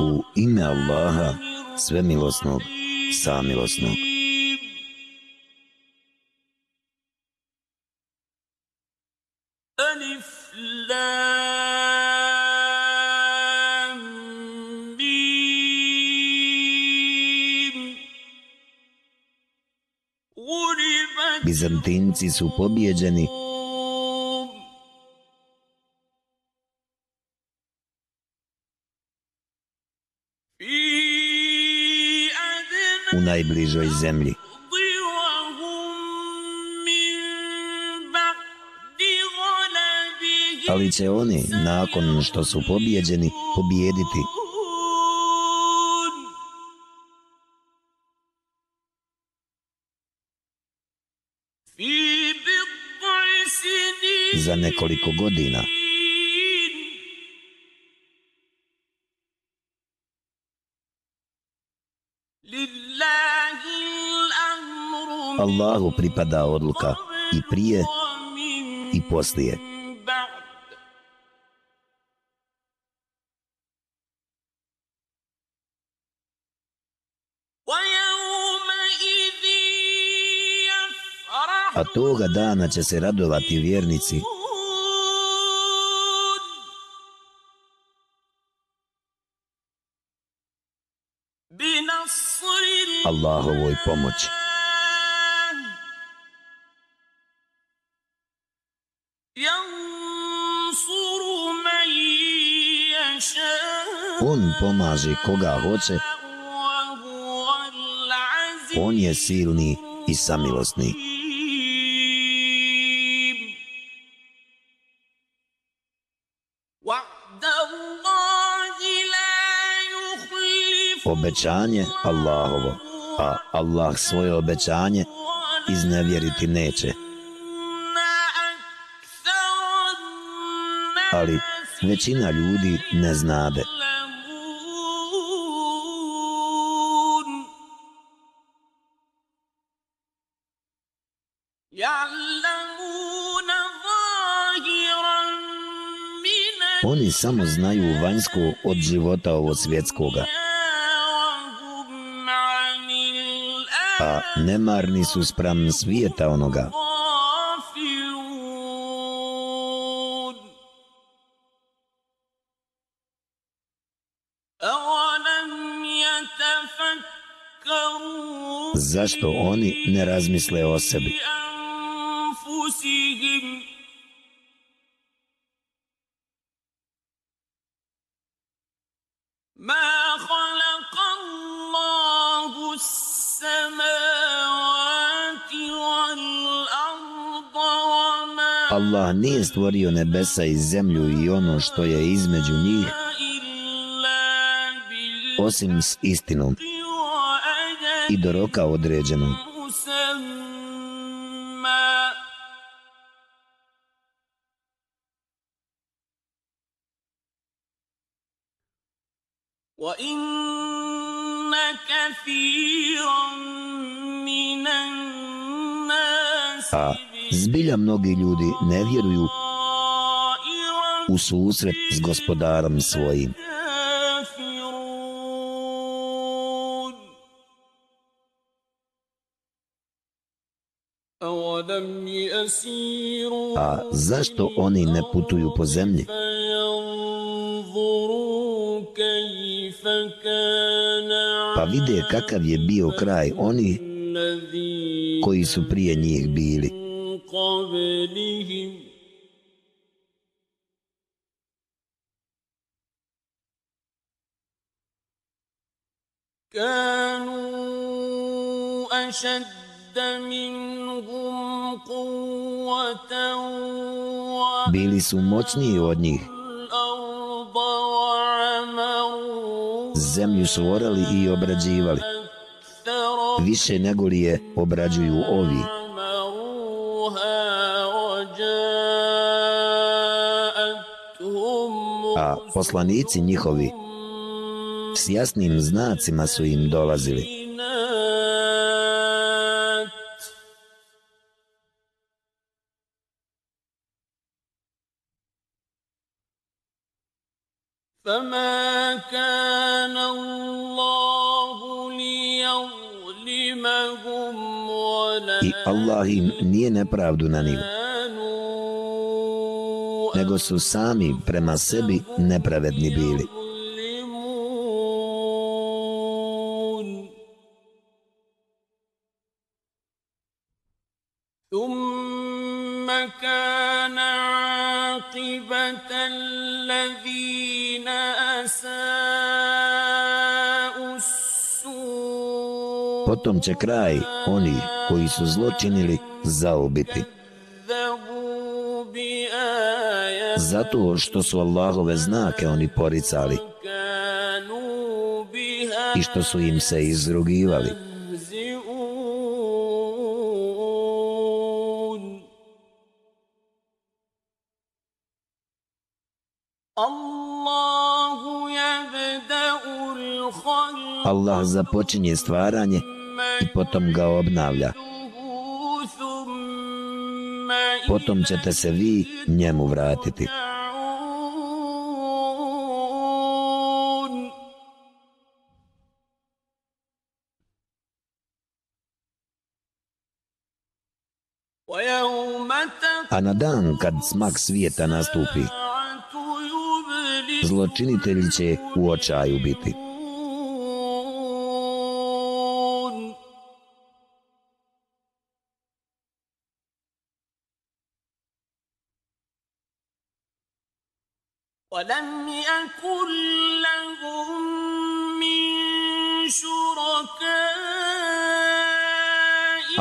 U ime Allaha, svemilosnog, samilosnog. Bizantinci su pobjeđeni najbližoj zemlji. Ali će oni, nakon što su pobjeđeni, pobjediti. Za nekoliko godina. Allahu pripada odluka i prije i poslije. A toga dana će se radovati vjernici Allahovoj pomoći. On pomaže koga hoće. On je silni i samilosni. Obećanje Allahovo, a Allah svoje obećanje iznevjeriti neće. Ali većina ljudi ne znade. Oni samo znaju vanjsko od života ovo svjetskoga. A nemarni su spram svijeta onoga. Zašto oni ne razmisle o sebi? Allah nije stvorio nebesa i zemlju i ono što je između njih osim s istinom i do roka određenom. A zbilja mnogi ljudi ne vjeruju u susret s gospodarom svojim. A zašto oni ne putuju po zemlji? Pa vide kakav je bio kraj oni koji su prije njih bili. Kanu ašadda minhum kuvatan Bili su moćniji od njih. Zemlju su orali i obrađivali. Više nego li je obrađuju ovi. A poslanici njihovi s jasnim znacima su im dolazili. I Allah im nije nepravdu na nanio, nego su sami prema sebi nepravedni bili. Potom će kraj oni koji su zločinili zaubiti. Zato što su Allahove znake oni poricali i što su im se izrugivali. Allah započinje stvaranje i potom ga obnavlja. Potom ćete se vi njemu vratiti. A na dan kad smak svijeta nastupi, zločinitelji će u očaju biti.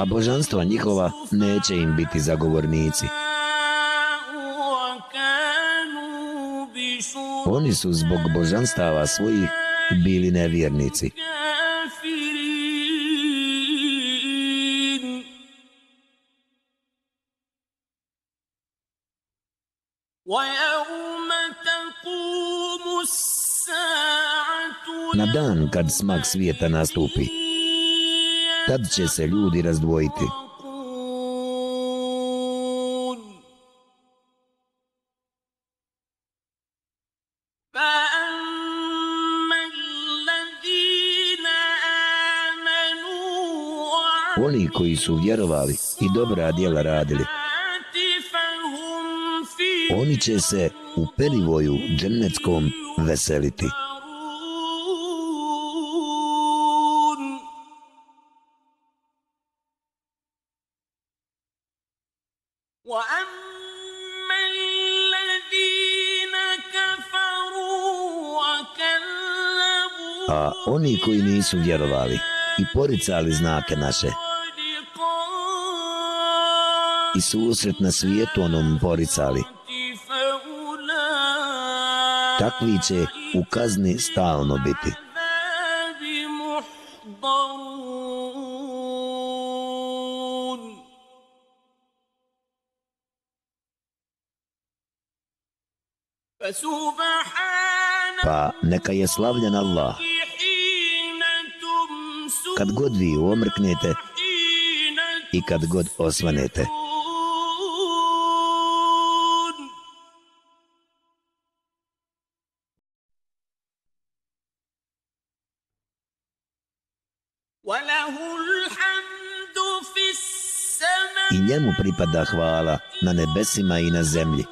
A božanstva njihova neće im biti zagovornici. Oni su zbog božanstava svojih bili nevjernici. Na dan kad smak svijeta nastupi, tad će se ljudi razdvojiti. Oni koji su vjerovali i dobra djela radili, oni će se u perivoju džennetskom veseliti. Oni koji nisu vjerovali i poricali znake naše i susret na svijetu onom poricali, takvi će u kazni stalno biti. Pa neka je slavljen Allah. Kad god vi omrknete i kad god osvanete. I njemu pripada hvala na nebesima i na zemlji.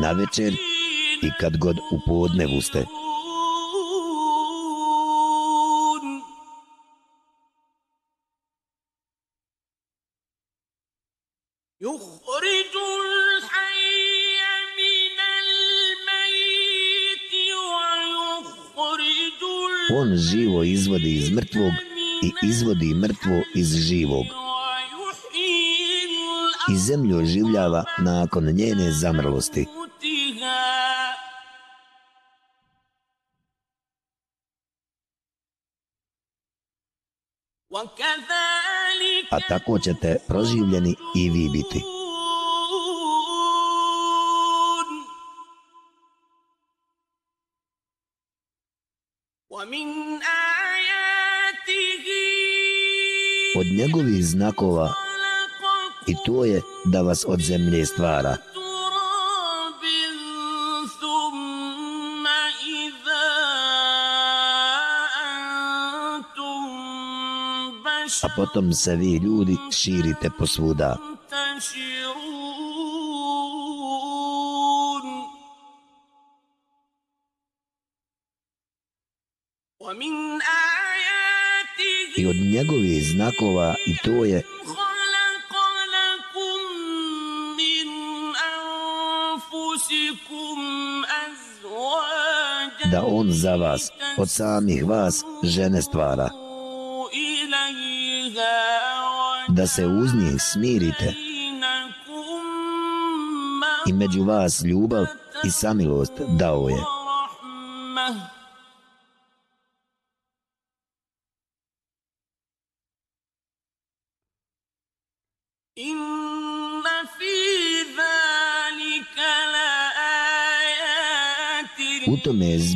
Na večer i kad god u podnevu ste. On živo izvodi iz mrtvog i izvodi mrtvo iz živog. I zemlju oživljava nakon njene zamrlosti. A tako ćete proživljeni i vi biti. od njegovih znakova i to je da vas od zemlje stvara. A potom se vi ljudi širite posvuda. svuda. Znakova i to je da on za vas, od samih vas, žene stvara. Da se uz njih smirite i među vas ljubav i samilost dao je.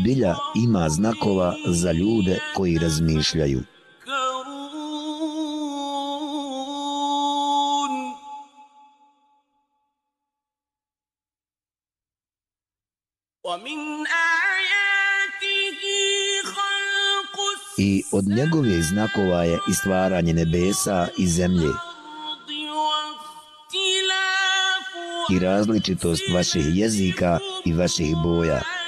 Zbilja ima znakova za ljude koji razmišljaju. I od njegovih znakova je i stvaranje nebesa i zemlje. I različitost vaših jezika i vaših boja.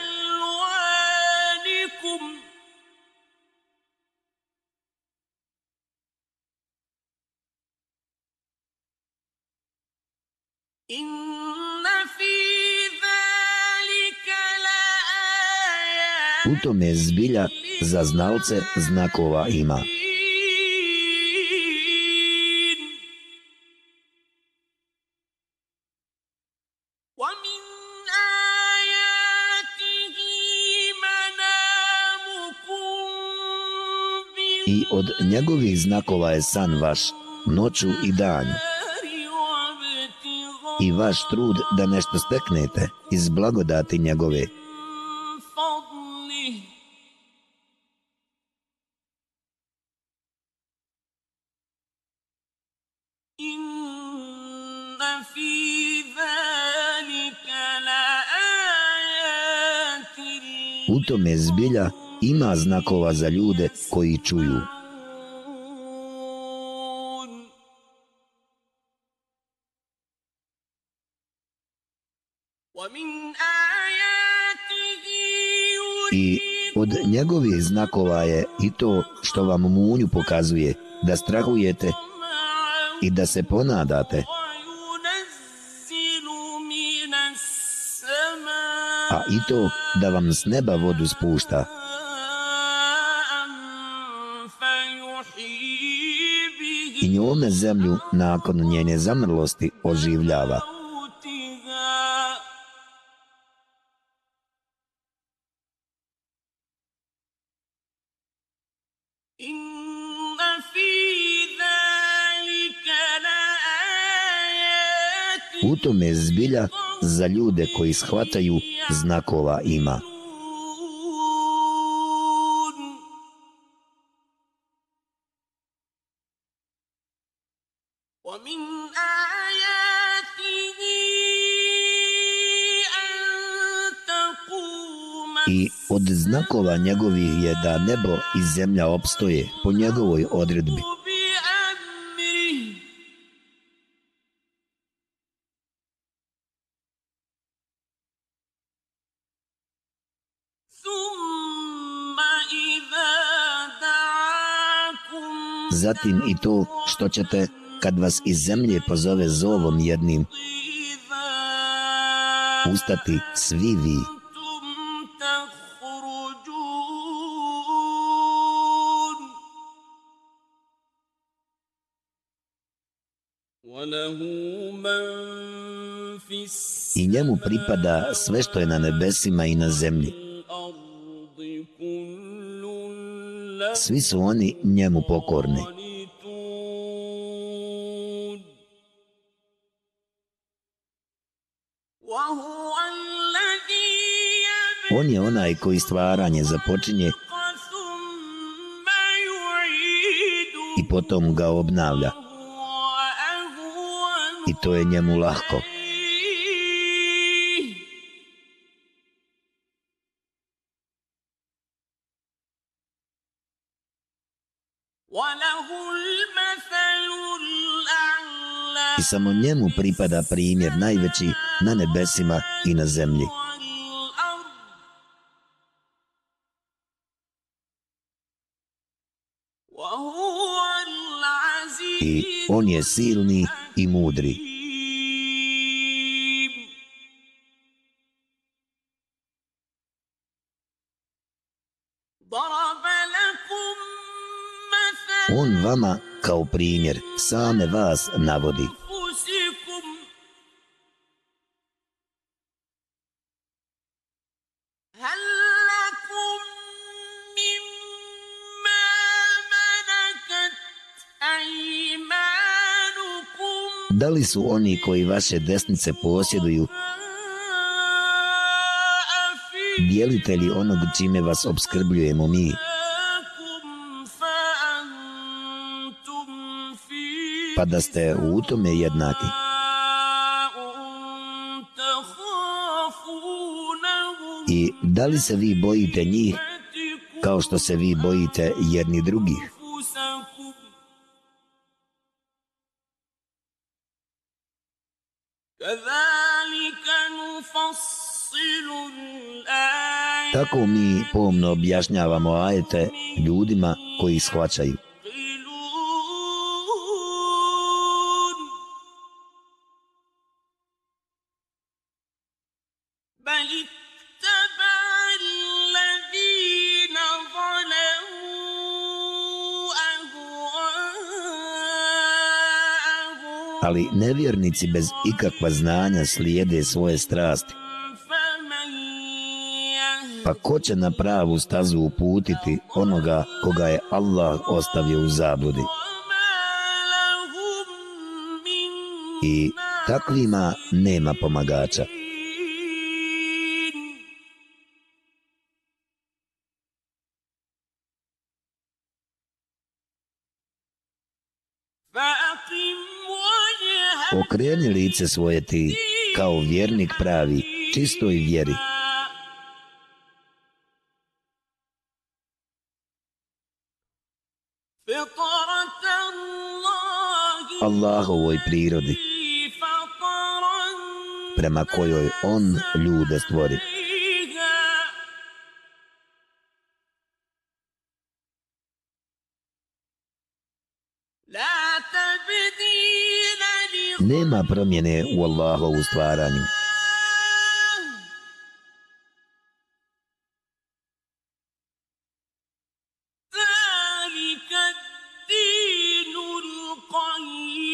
U tome zbilja za znalce znakova ima. I od njegovih znakova je san vaš, noću i danju. I vaš trud da nešto steknete iz blagodati njegove. U tome zbilja ima znakova za ljude koji čuju. I od njegovih znakova je i to što vam munju pokazuje da strahujete i da se ponadate. A i to da vam s neba vodu spušta. I njome zemlju nakon njene zamrlosti oživljava. Tome zbilja za ljude koji shvataju znakova ima. I od znakova njegovih je da nebo i zemlja opstoje po njegovoj odredbi. Zatim i to što ćete kad vas iz zemlje pozove zovom jednim ustati svi vi. I njemu pripada sve što je na nebesima i na zemlji. Svi su oni njemu pokorni. On je onaj koji stvaranje započinje i potom ga obnavlja. I to je njemu lahko. I samo njemu pripada primjer najveći na nebesima i na zemlji. I on je silni i mudri. On vama kao primjer same vas navodi. Su oni koji vaše desnice posjeduju dijelitelji onog čime vas obskrbljujemo mi? pa da ste u tome jednaki. I da li se vi bojite njih kao što se vi bojite jedni drugih? Tako mi pomno objašnjavamo ajete ljudima koji shvaćaju. Ali nevjernici bez ikakva znanja slijede svoje strasti. Pa ko će na pravu stazu uputiti onoga koga je Allah ostavio u zabludi? I takvima nema pomagača. Okreni lice svoje ti, kao vjernik pravi, čistoj vjeri. Allahovoj prirodi, prema kojoj On ljude stvori. Nema promjene u Allahovu stvaranju.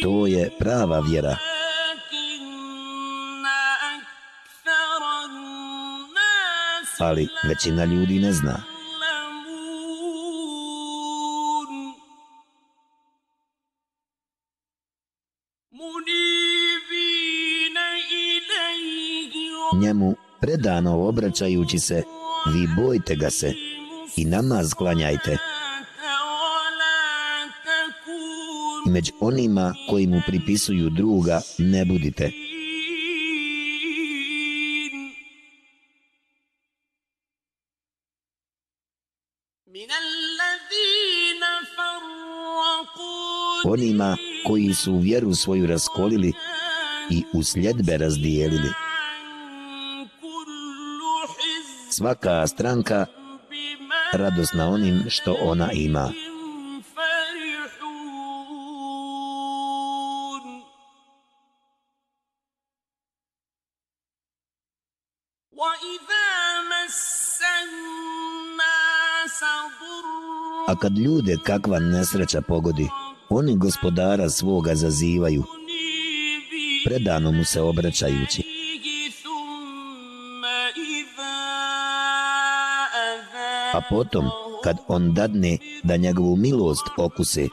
To je prava vjera. Ali većina ljudi ne zna. Njemu predano obraćajući se, vi bojte ga se i namaz klanjajte. I među onima koji mu pripisuju druga ne budite. Onima koji su vjeru svoju raskolili i u sljedbe razdijelili. Svaka stranka radosna onim što ona ima. A kad ljude kakva nesreća pogodi, oni gospodara svoga zazivaju, predano mu se obraćajući. A potom, kad on dadne da njegovu milost okuse,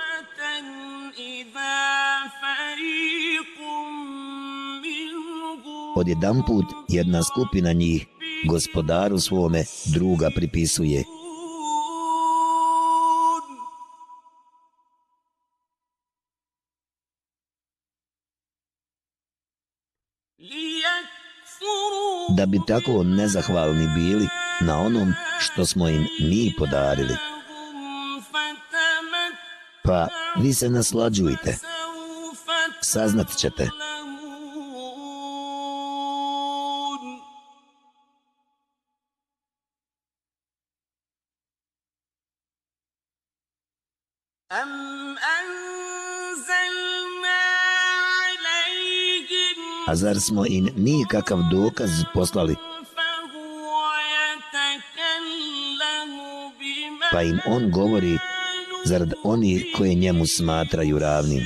odjedan put jedna skupina njih gospodaru svome druga pripisuje. Da bi tako nezahvalni bili na onom što smo im mi podarili. Pa vi se naslađujte, saznat ćete. A zar smo im nikakav dokaz poslali? Pa im on govori, zarad oni koje njemu smatraju ravnim.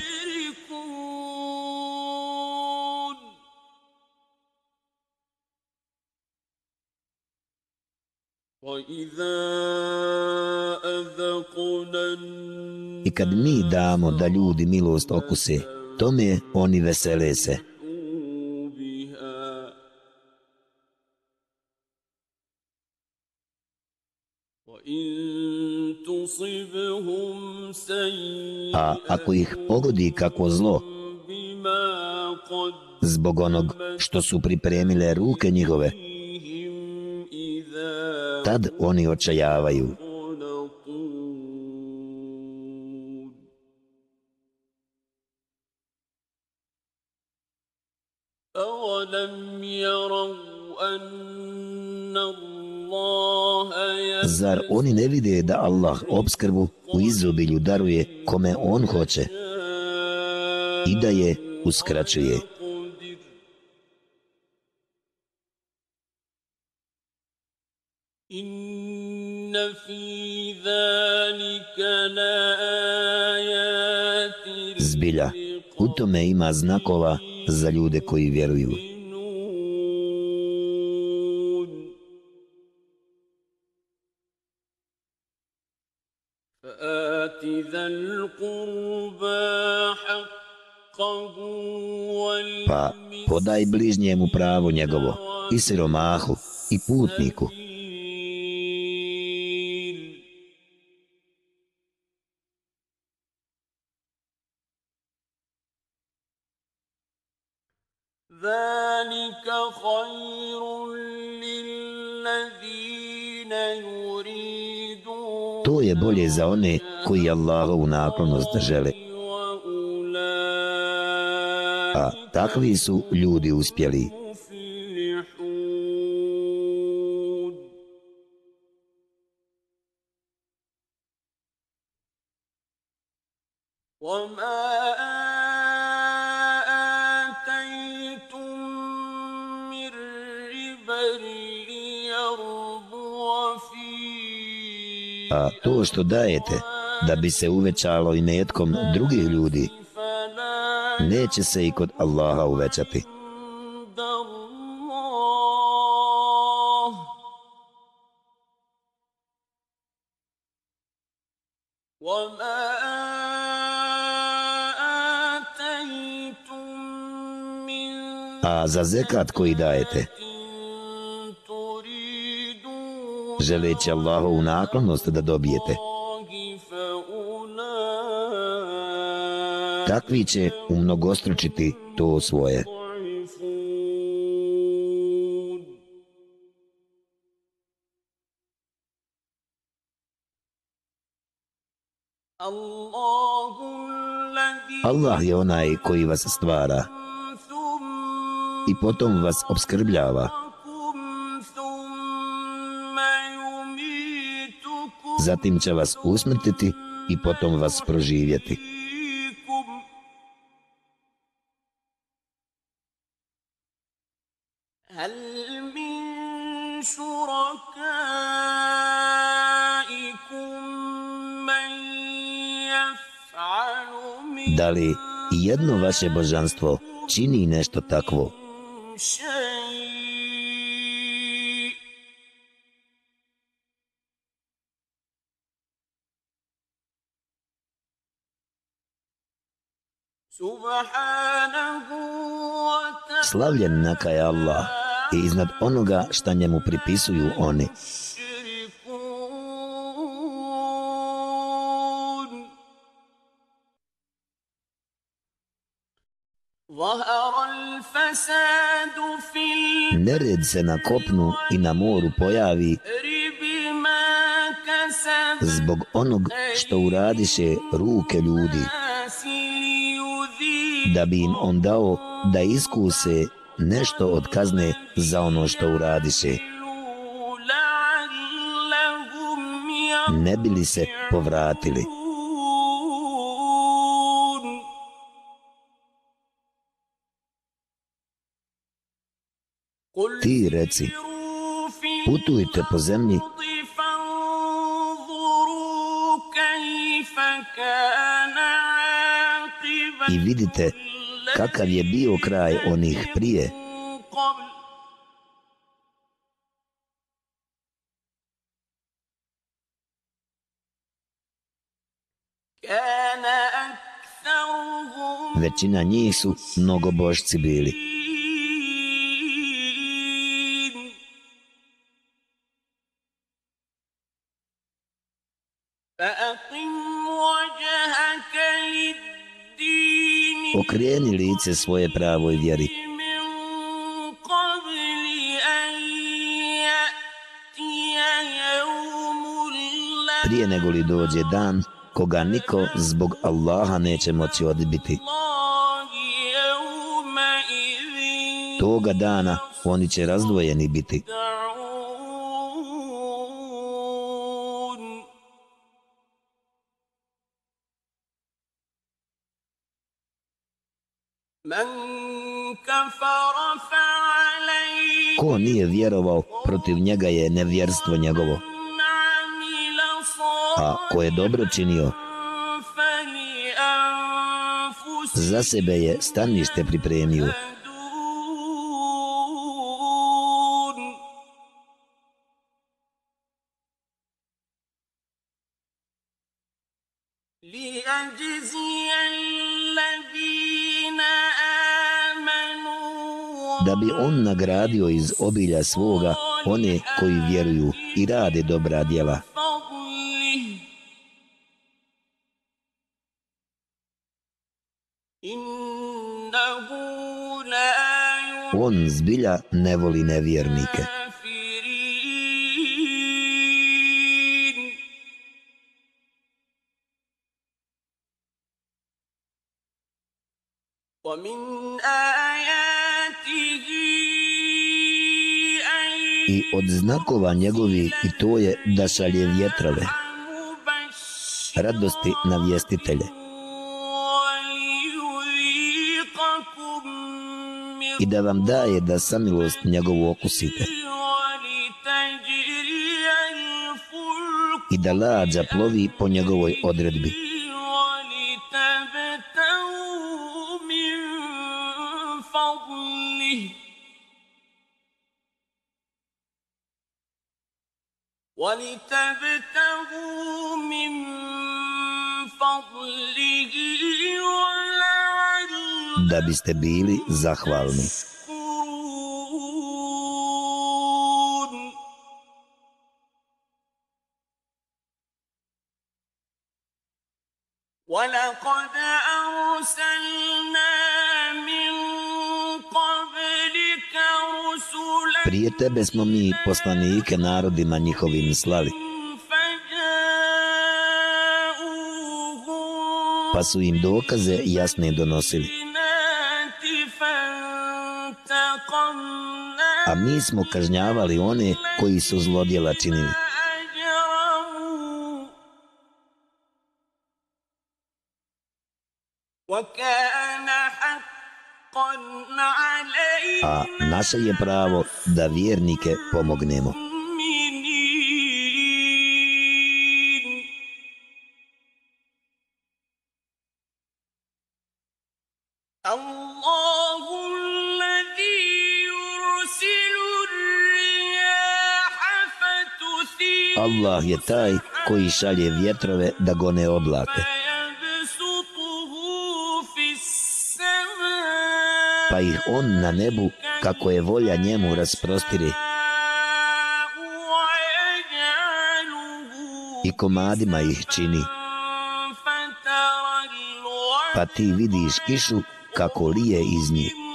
I kad mi damo da ljudi milost okuse, tome oni vesele se. A ako ih pogodi kako zlo, zbog onog što su pripremile ruke njihove, tad oni očajavaju. Zar oni ne vide da Allah obskrbu u izobilju daruje kome on hoće i da je uskraćuje? Zbilja, u tome ima znakova za ljude koji vjeruju. Pa podaj bližnjemu pravo njegovo, i siromahu, i putniku, To je bolje za one koji Allahovu naklonost žele. A takvi su ljudi uspjeli. A to što dajete da bi se uvećalo i metkom drugih ljudi, neće se i kod Allaha uvećati. A za zekat koji dajete, želeći Allahovu naklonost da dobijete. Takvi će umnogostručiti to svoje. Allah je onaj koji vas stvara i potom vas obskrbljava. zatim će vas usmrtiti i potom vas proživjeti. Vaše božanstvo čini nešto takvo? Slavljen naka je Allah i iznad onoga šta njemu pripisuju oni. Nered se na kopnu i na moru pojavi zbog onog što uradiše ruke ljudi, da bi im on dao da iskuse nešto od kazne za ono što uradiše. Ne bili se povratili. Ti reci, putujte po zemlji i vidite kakav je bio kraj onih prije. Većina njih su mnogobožci bili. Okreni lice svoje pravoj vjeri. Prije nego li dođe dan koga niko zbog Allaha neće moći odbiti. Toga dana oni će razdvojeni biti. Ko nije vjerovao, protiv njega je nevjerstvo njegovo. A ko je dobro činio, za sebe je stanište pripremio. Da bi on nagradio iz obilja svoga one koji vjeruju i rade dobra djela. On zbilja ne voli nevjernike. I od znakova njegovi i to je da šalje vjetrove, radosti na vjestitelje. I da vam daje da samilost njegovu okusite. I da lađa plovi po njegovoj odredbi. Da biste bili zahvalni. Prije tebe smo mi poslanike narodima njihovim slali. Pa su im dokaze jasne donosili. A mi smo kažnjavali one koji su zlodjela činili. Naše je pravo da vjernike pomognemo. Allah je taj koji šalje vjetrove da gone oblake. Pa ih on na nebu, kako je volja njemu, rasprostiri. I komadima ih čini. Pa ti vidiš kišu kako lije iz njih.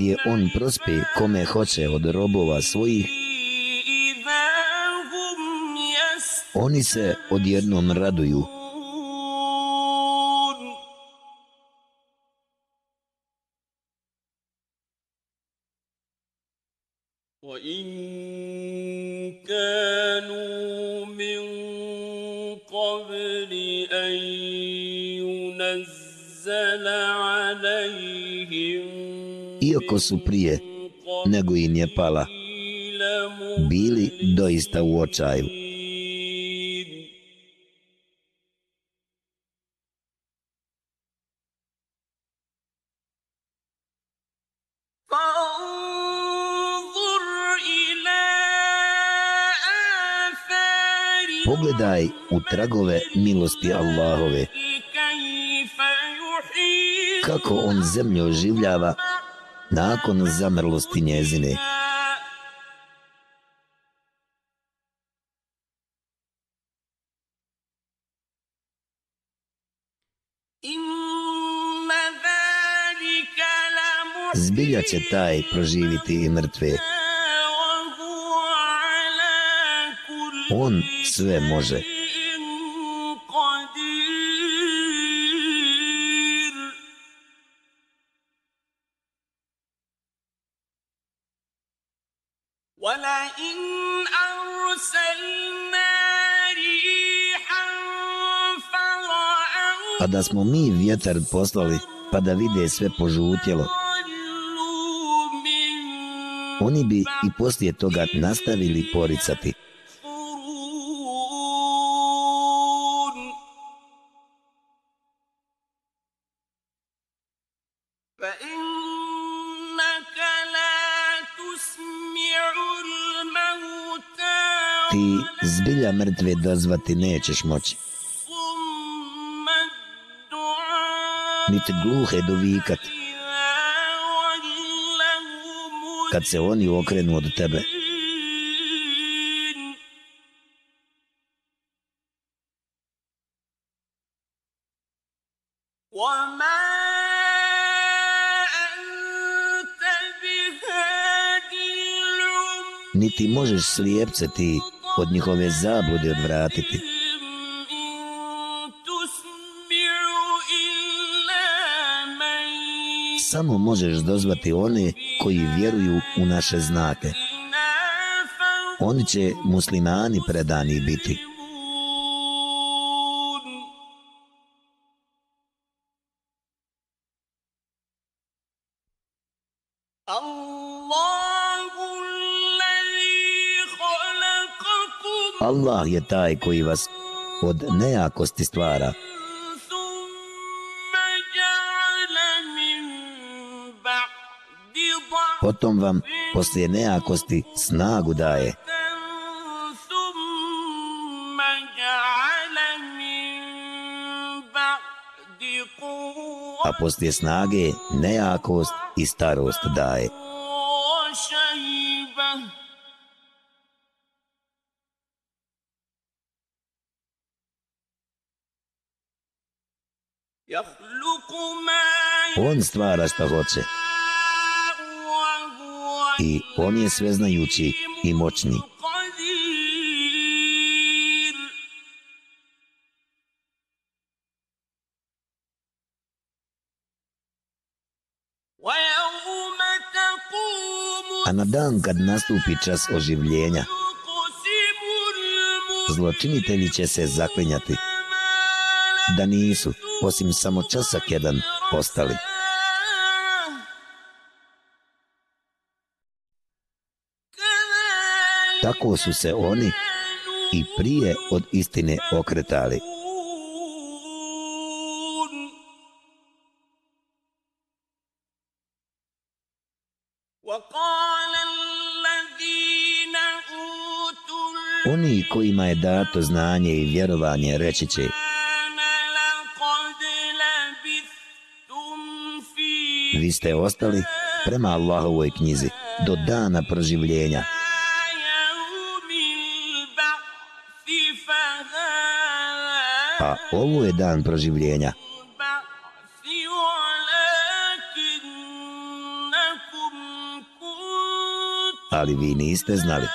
Je on prospe kome hoće od robova svojih, oni se odjednom raduju. Iako su prije nego im je pala, bili doista u očaju. pogledaj u tragove milosti Allahove. Kako on zemlju oživljava nakon zamrlosti njezine. Zbilja će taj proživiti i mrtve. On sve može. A da smo mi vjetar poslali pa da vide sve požutjelo, oni bi i poslije toga nastavili poricati. Molitve dozvati nećeš moći. Niti gluhe dovikat. Kad se oni okrenu od tebe. Niti možeš slijepce ti od njihove zablude odvratiti. Samo možeš dozvati one koji vjeruju u naše znake. Oni će muslimani predani biti. Allah je taj koji vas od nejakosti stvara. Potom vam poslije nejakosti snagu daje. A poslije snage nejakost i starost daje. On stvara šta hoće. I on je sveznajući i moćni. A na dan kad nastupi čas oživljenja, zločinitelji će se zaklinjati da nisu, osim samo časak jedan, ostali. tako su se oni i prije od istine okretali. Oni kojima je dato znanje i vjerovanje reći će Vi ste ostali prema Allahovoj knjizi do dana proživljenja A ovo je dan proživljenja. Ali vi niste znali.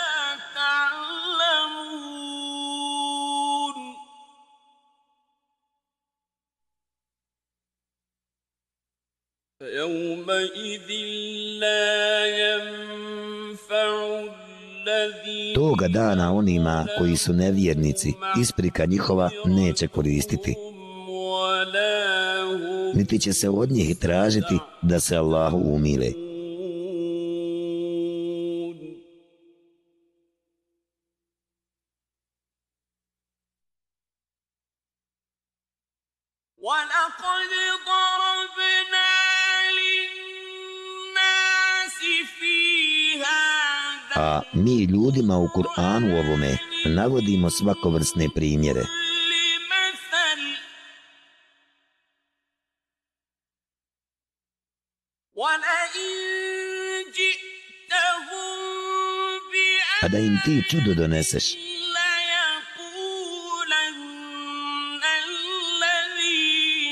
Toga dana onima koji su nevjernici, isprika njihova neće koristiti. Niti će se od njih tražiti da se Allahu umile. Ljudima u Kur'anu ovome navodimo svakovrsne primjere. A da im ti čudo doneseš,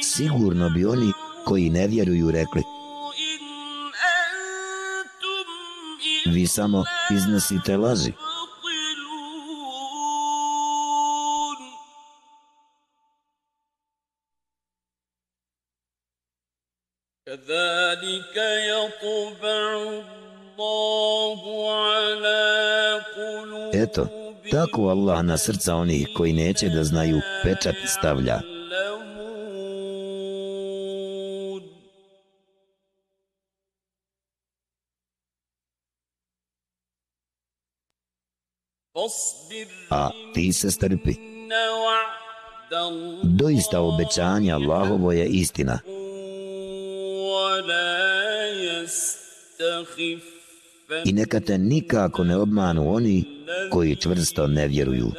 sigurno bi oni koji ne vjeruju rekli Vi samo iznosite laži. Eto, tako Allah na srca onih koji neće da znaju pečat stavlja. Ti se strpi. Doista obećanje Allahovo je istina. I neka te nikako ne obmanu oni koji čvrsto ne vjeruju.